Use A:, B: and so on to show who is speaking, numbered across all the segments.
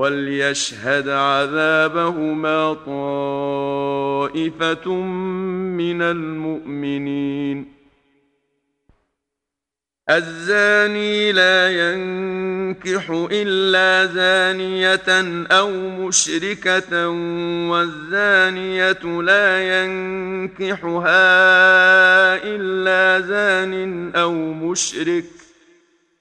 A: وليشهد عذابهما طائفه من المؤمنين الزاني لا ينكح الا زانيه او مشركه والزانيه لا ينكحها الا زان او مشرك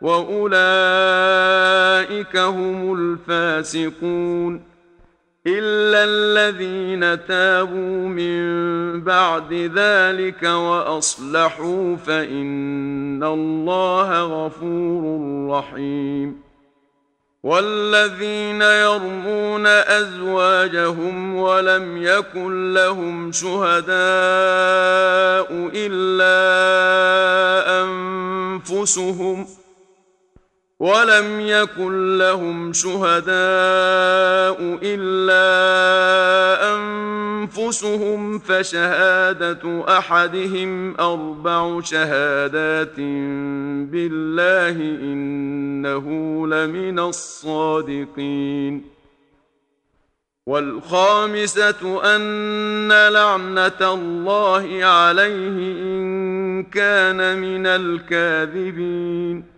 A: واولئك هم الفاسقون الا الذين تابوا من بعد ذلك واصلحوا فان الله غفور رحيم والذين يرمون ازواجهم ولم يكن لهم شهداء الا انفسهم ۖ ولم يكن لهم شهداء الا انفسهم فشهاده احدهم اربع شهادات بالله انه لمن الصادقين والخامسه ان لعنه الله عليه ان كان من الكاذبين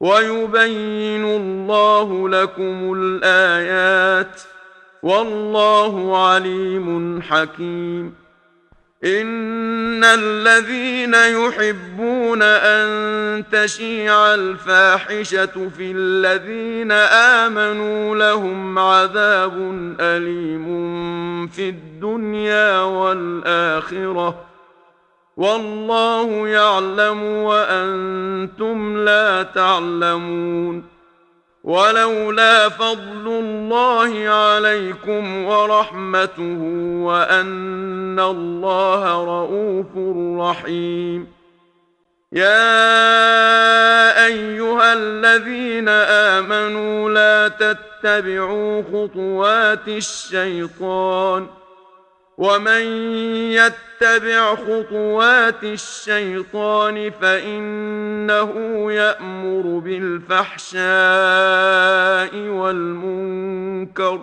A: ويبين الله لكم الايات والله عليم حكيم ان الذين يحبون ان تشيع الفاحشه في الذين امنوا لهم عذاب اليم في الدنيا والاخره والله يعلم وانتم لا تعلمون ولولا فضل الله عليكم ورحمته وان الله رءوف رحيم يا ايها الذين امنوا لا تتبعوا خطوات الشيطان ومن يتبع خطوات الشيطان فانه يامر بالفحشاء والمنكر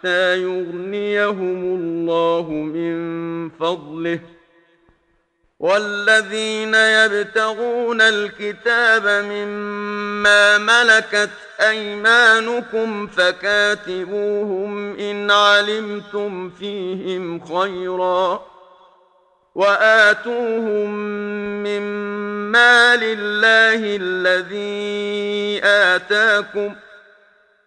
A: حتى يغنيهم الله من فضله والذين يبتغون الكتاب مما ملكت ايمانكم فكاتبوهم ان علمتم فيهم خيرا واتوهم مما لله الذي اتاكم ۖ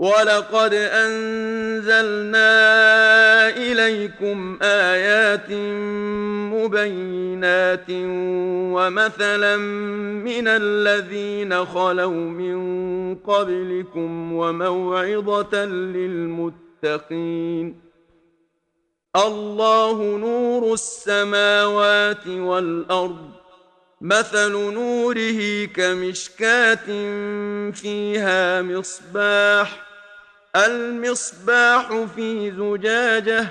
A: ولقد انزلنا اليكم ايات مبينات ومثلا من الذين خلوا من قبلكم وموعظه للمتقين الله نور السماوات والارض مثل نوره كمشكاه فيها مصباح المصباح في زجاجة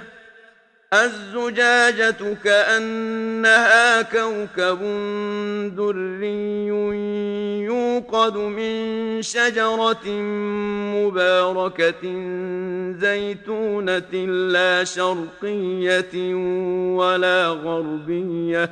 A: الزجاجة كأنها كوكب دري يوقد من شجرة مباركة زيتونة لا شرقية ولا غربية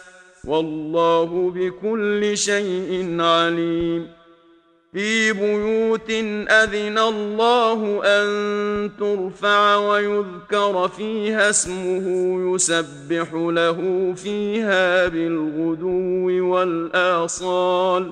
A: والله بكل شيء عليم في بيوت اذن الله ان ترفع ويذكر فيها اسمه يسبح له فيها بالغدو والاصال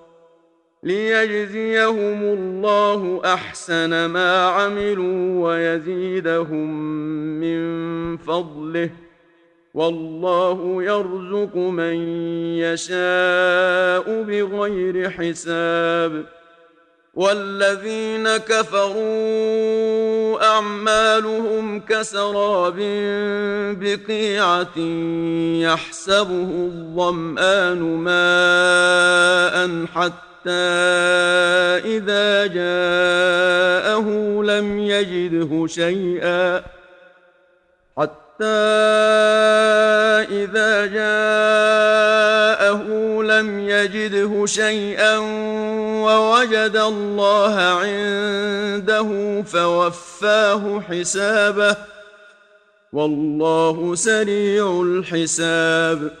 A: ليجزيهم الله احسن ما عملوا ويزيدهم من فضله والله يرزق من يشاء بغير حساب والذين كفروا اعمالهم كسراب بقيعه يحسبه الظمان ماء حتى حتى إذا جاءه لم يجده شيئا حتى إذا جاءه لم يجده شيئا ووجد الله عنده فوفاه حسابه والله سريع الحساب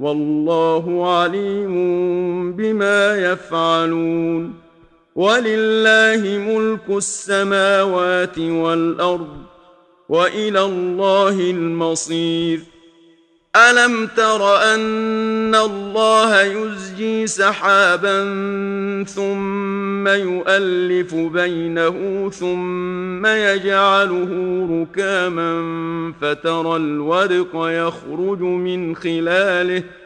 A: والله عليم بما يفعلون ولله ملك السماوات والارض والى الله المصير ألم تر أن الله يزجي سحابا ثم يؤلف بينه ثم يجعله ركاما فترى الورق يخرج من خلاله ۖ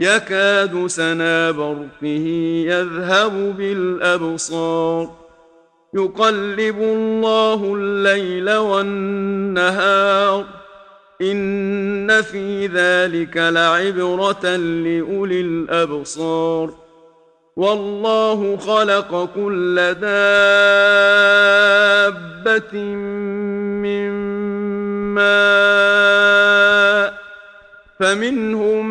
A: يكاد سنا برقه يذهب بالابصار يقلب الله الليل والنهار ان في ذلك لعبره لاولي الابصار والله خلق كل دابه من ماء فمنهم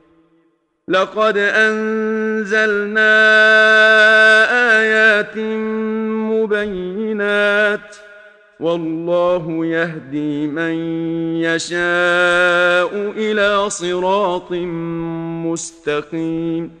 A: لقد انزلنا ايات مبينات والله يهدي من يشاء الى صراط مستقيم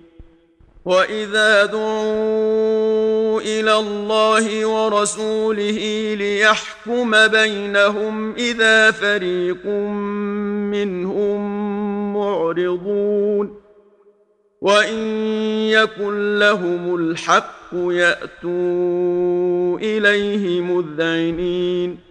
A: واذا دعوا الى الله ورسوله ليحكم بينهم اذا فريق منهم معرضون وان يكن لهم الحق ياتوا اليه مذعنين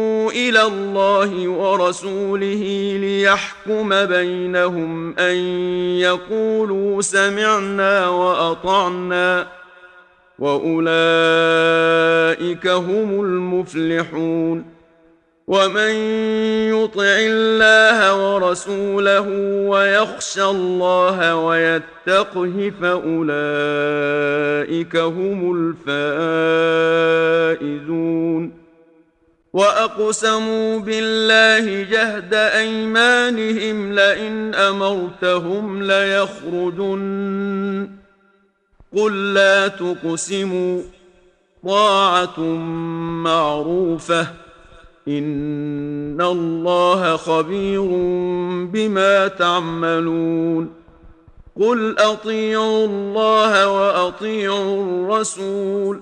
A: الى الله ورسوله ليحكم بينهم ان يقولوا سمعنا واطعنا واولئك هم المفلحون ومن يطع الله ورسوله ويخشى الله ويتقه فاولئك هم الفائزون واقسموا بالله جهد ايمانهم لئن امرتهم ليخرجن قل لا تقسموا طاعه معروفه ان الله خبير بما تعملون قل اطيعوا الله واطيعوا الرسول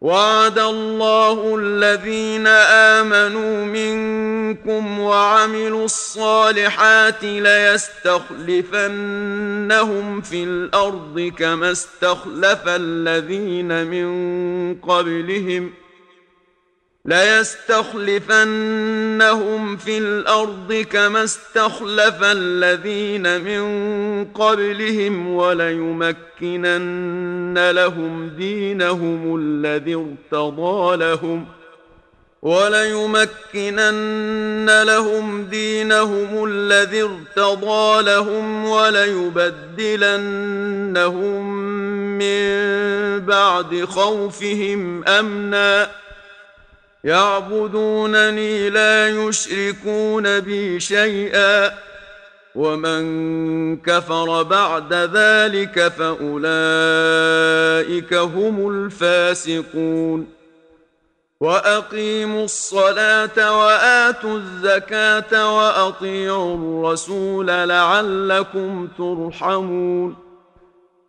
A: وعد الله الذين امنوا منكم وعملوا الصالحات ليستخلفنهم في الارض كما استخلف الذين من قبلهم ۖ ليستخلفنهم في الارض كما استخلف الذين من قبلهم وليمكنن لهم دينهم الذي ارتضى لهم وليمكنن لهم دينهم الذي ارتضى لهم وليبدلنهم من بعد خوفهم امنا يعبدونني لا يشركون بي شيئا ومن كفر بعد ذلك فاولئك هم الفاسقون واقيموا الصلاه واتوا الزكاه واطيعوا الرسول لعلكم ترحمون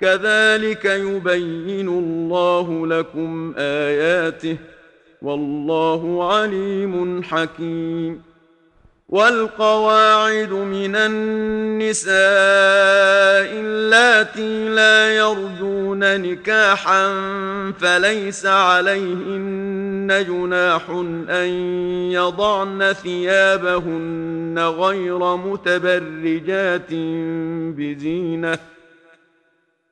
A: كذلك يبين الله لكم اياته والله عليم حكيم والقواعد من النساء اللاتي لا يرجون نكاحا فليس عليهن جناح ان يضعن ثيابهن غير متبرجات بزينه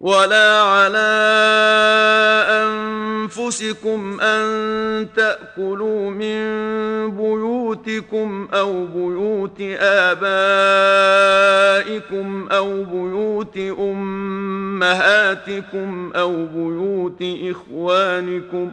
A: ولا على انفسكم ان تاكلوا من بيوتكم او بيوت ابائكم او بيوت امهاتكم او بيوت اخوانكم ۖ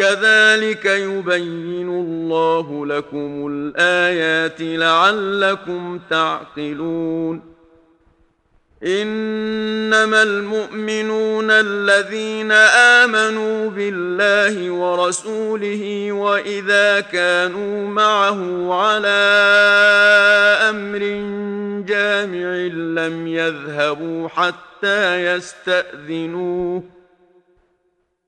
A: كذلك يبين الله لكم الايات لعلكم تعقلون انما المؤمنون الذين امنوا بالله ورسوله واذا كانوا معه على امر جامع لم يذهبوا حتى يستاذنوه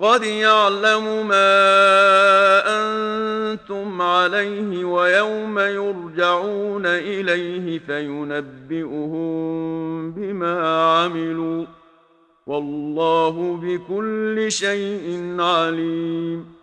A: قد يعلم ما انتم عليه ويوم يرجعون اليه فينبئهم بما عملوا والله بكل شيء عليم